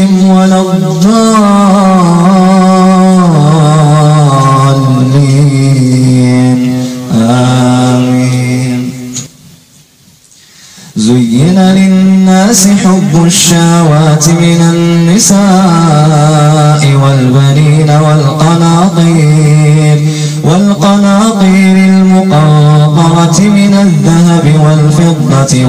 ولا الضالين. آمين. زين للناس حب الشهوات من النساء والبنين والقناطير والقناطير المقنطرة من الذهب والفضة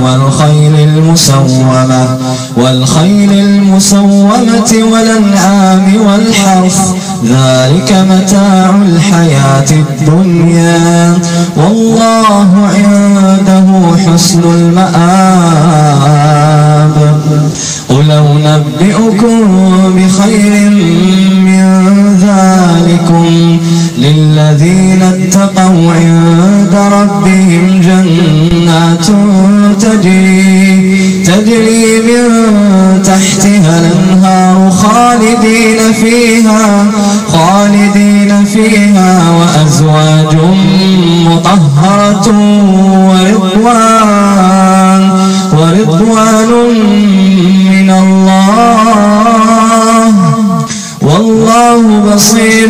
والخيل المسومة والخيل المسومة والأنعام والحرث. ذلك متاع الحياة الدنيا. والله عنده حسن المآب. قل أنبئكم بخير من ذلكم للذين اتقوا عند ربهم جنات تجري تجري من تحتها الأنهار خالدين فيها خالدين فيها وأزواج مطهرة ورضوان ورضوان من الله. والله بصير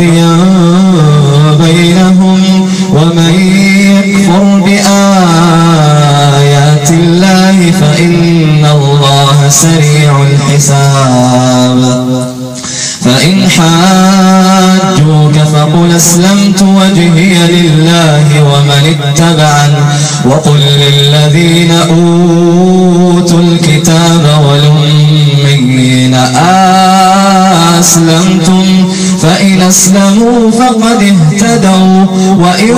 بغيا بينهم ومن يكفر بآيات الله فإن الله سريع الحساب. فإن حاجوك فقل أسلمت وجهي لله ومن اتبعن وقل للذين أوتوا الكتاب والأميين أسلمتم فإن أسلموا فقد اهتدوا وإن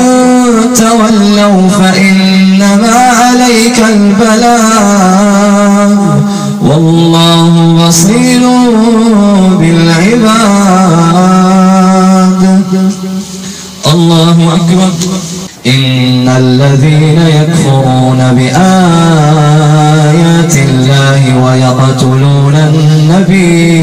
تولوا فإنما عليك البلاغ. والله بصير بالعباد. الله أكبر. إن الذين يكفرون بآيات الله ويقتلون النبيين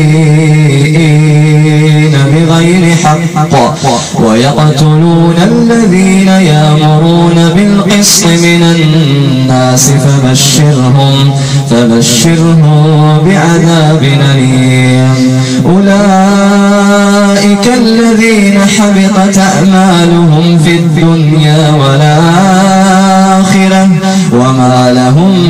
بغير حق ويقتلون الذين يامرون بالقسط من الناس فبشرهم فبشرهم بعذاب أليم. أولئك الذين حبطت أعمالهم في الدنيا والآخرة وما لهم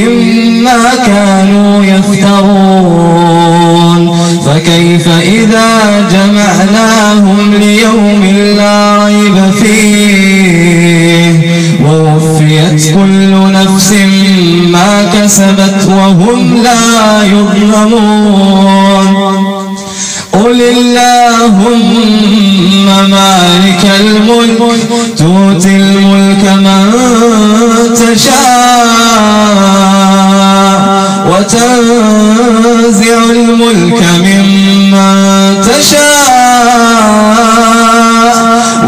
دينهم ما كانوا يفترون فكيف إذا جمعناهم ليوم لا ريب فيه ووفيت كل نفس ما كسبت وهم لا يظلمون قل اللهم مالك الملك تؤتي الملك من تشاء وتنزع الملك ممن تشاء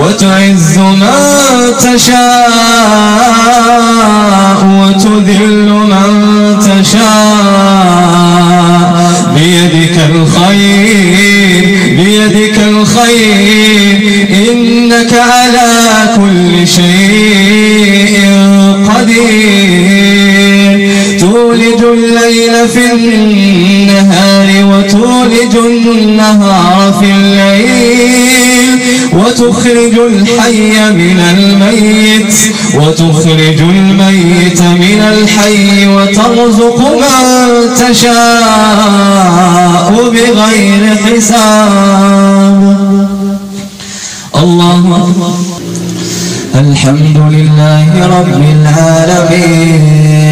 وتعز من تشاء وتذل من تشاء الخير إنك على كل شيء قدير. الليل في النهار وتولج النهار في الليل وتخرج الحي من الميت وتخرج الميت من الحي وترزق من تشاء بغير حساب. الله الحمد لله رب العالمين.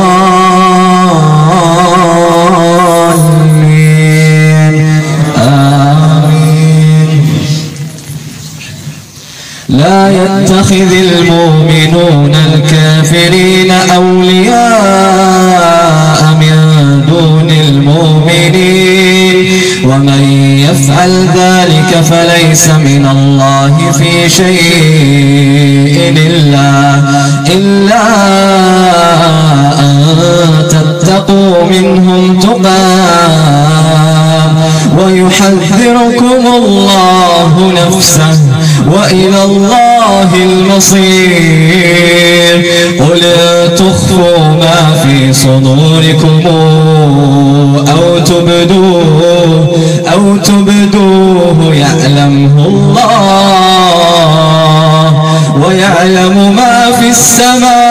المؤمنون الكافرين أولياء من دون المؤمنين. ومن يفعل ذلك فليس من الله في شيء إلا, إلا أن تتقوا منهم تقام ويحذركم الله نفسه وإلى الله المصير. قل تخفوا ما في صدوركم أو تبدوه أو تبدوه يعلمه الله ويعلم ما في السماوات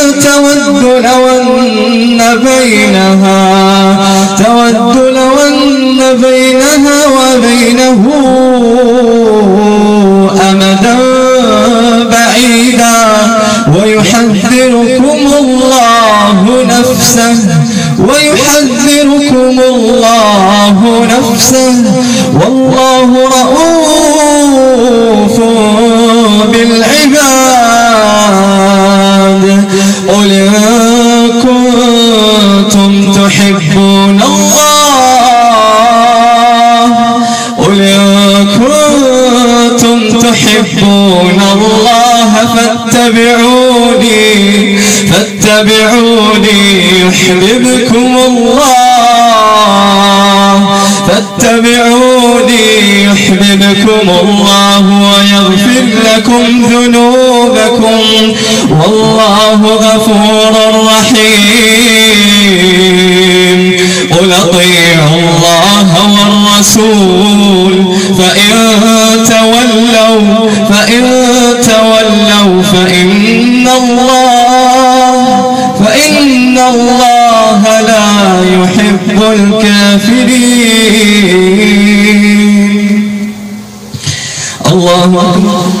تود لو أن بينها تود لو أن بينها وبينه. والله غفور رحيم. قل أطيعوا الله والرسول. فإن تولوا فإن تولوا فإن الله فإن الله لا يحب الكافرين. الله أكبر.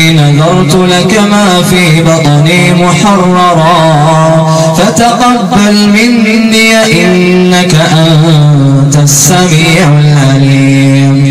نذرت لك ما في بطني محررا. فتقبل مني إنك أنت السميع العليم.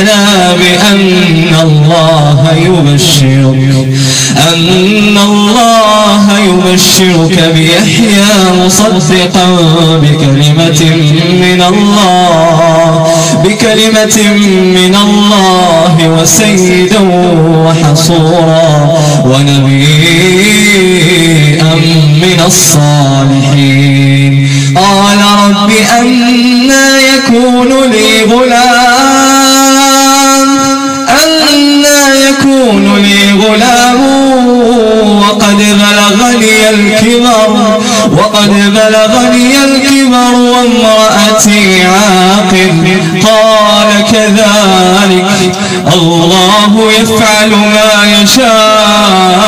المحراب أن الله يبشرك أن الله يبشرك بيحيى مصدقا بكلمة من الله بكلمة من الله وسيدا وحصورا ونبيا من الصالحين. قال رب أنا يكون لي غلام يكون لي غلام وقد بلغني الكبر وقد بلغني الكبر وامرأتي عاقل قال كذلك الله يفعل ما يشاء.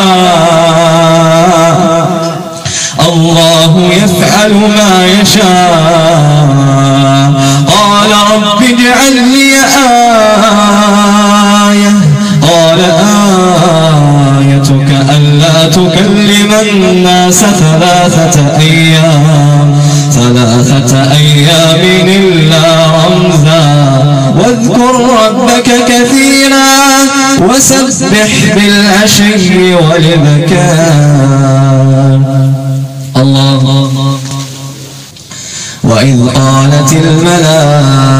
الله يفعل ما يشاء. الناس ثلاثة أيام ثلاثة أيام إلا رمزا. واذكر ربك كثيرا وسبح بالعشي والبكار الله. وإذ قالت الملائكة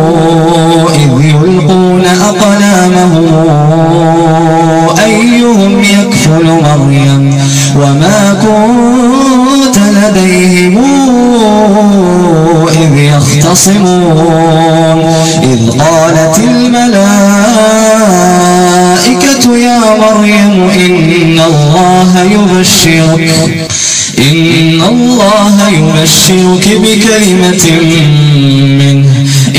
يلقون أقلامهم أيهم يكفل مريم وما كنت لديهم إذ يختصمون. إذ قالت الملائكة يا مريم إن الله يبشرك إن الله يبشرك بكلمة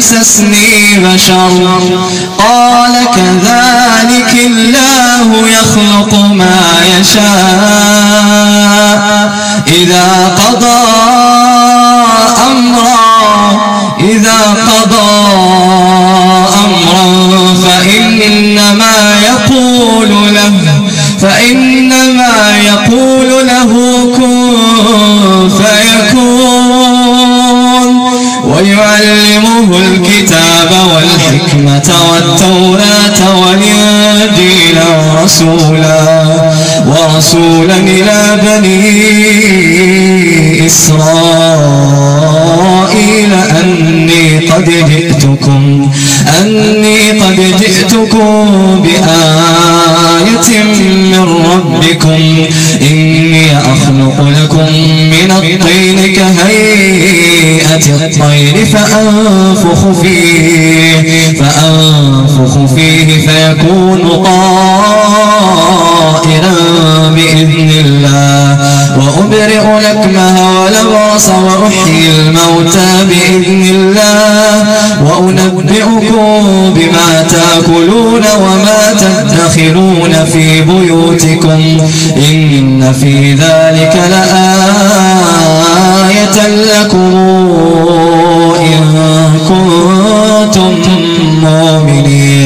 يمسسني بشر قال كذلك الله يخلق ما يشاء. إذا قضى أمرا إذا قضى أمرا فإنما يقول له فإنما يقول ويعلمه الكتاب والحكمة والتوراة والإنجيل ورسولا ورسولا إلى بني إسرائيل أني قد جئتكم أني قد جئتكم بآية من ربكم. إني أخلق لكم من الطين كهيئة الطير فأنفخ فيه فأنفخ فيه فيكون طائرا بإذن الله. وأبرئ لكمها ولبرص وأحيي الموتى بإذن الله وأنبئكم بما تأكلون وما تدخرون في بيوتكم إن في ذلك لآية لكم إن كنتم مؤمنين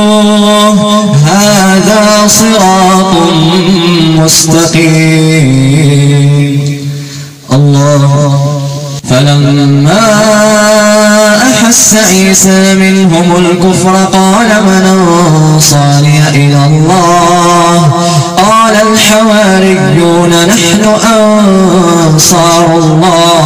صراط مستقيم. الله. فلما أحس عيسى منهم الكفر قال من أنصاري إلى الله؟ قال الحواريون نحن أنصار الله.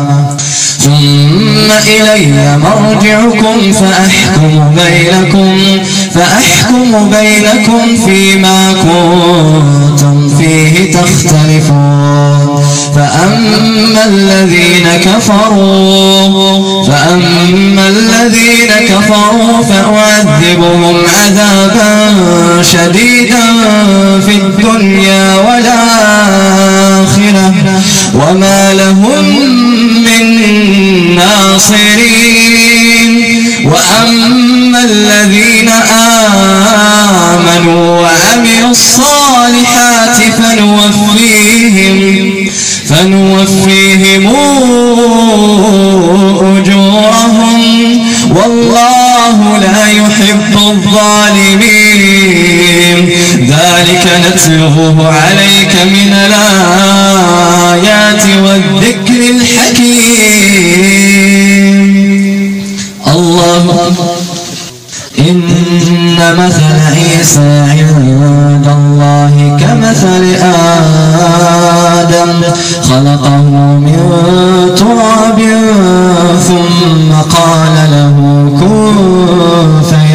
ثم إلي مرجعكم فأحكم بينكم فأحكم بينكم فيما كنتم فيه تختلفون. فأما الذين كفروا فأما الذين كفروا فأعذبهم عذابا شديدا في الدنيا والآخرة. وما conocer.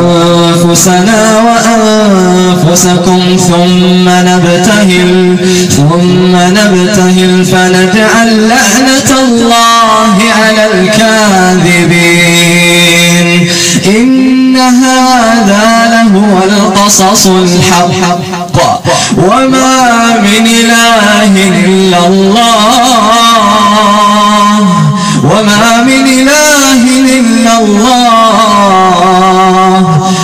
وأنفسنا وأنفسكم ثم نبتهل ثم نبتهل فنجعل لعنة الله على الكاذبين. إن هذا لهو القصص الحق وما من إله إلا الله وما من إله إلا الله.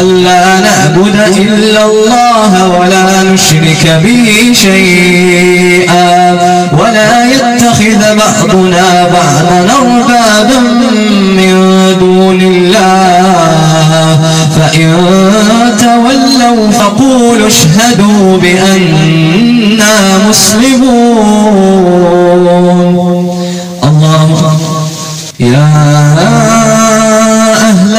ألا نعبد إلا الله ولا نشرك به شيئا ولا يتخذ بعضنا بعضا أربابا من دون الله. فإن تولوا فقولوا اشهدوا بأننا مسلمون. الله يا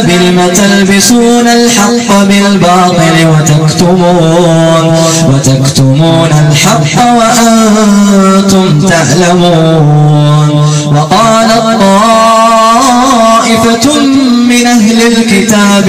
لم تلبسون الحق بالباطل وتكتمون وتكتمون الحق وأنتم تعلمون. وقال طائفة من أهل الكتاب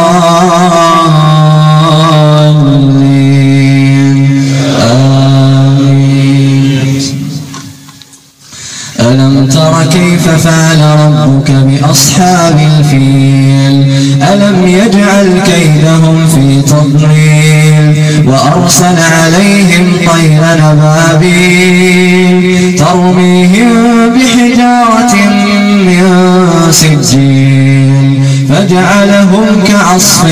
ترميهم بحجارة من سجيل فجعلهم كعصف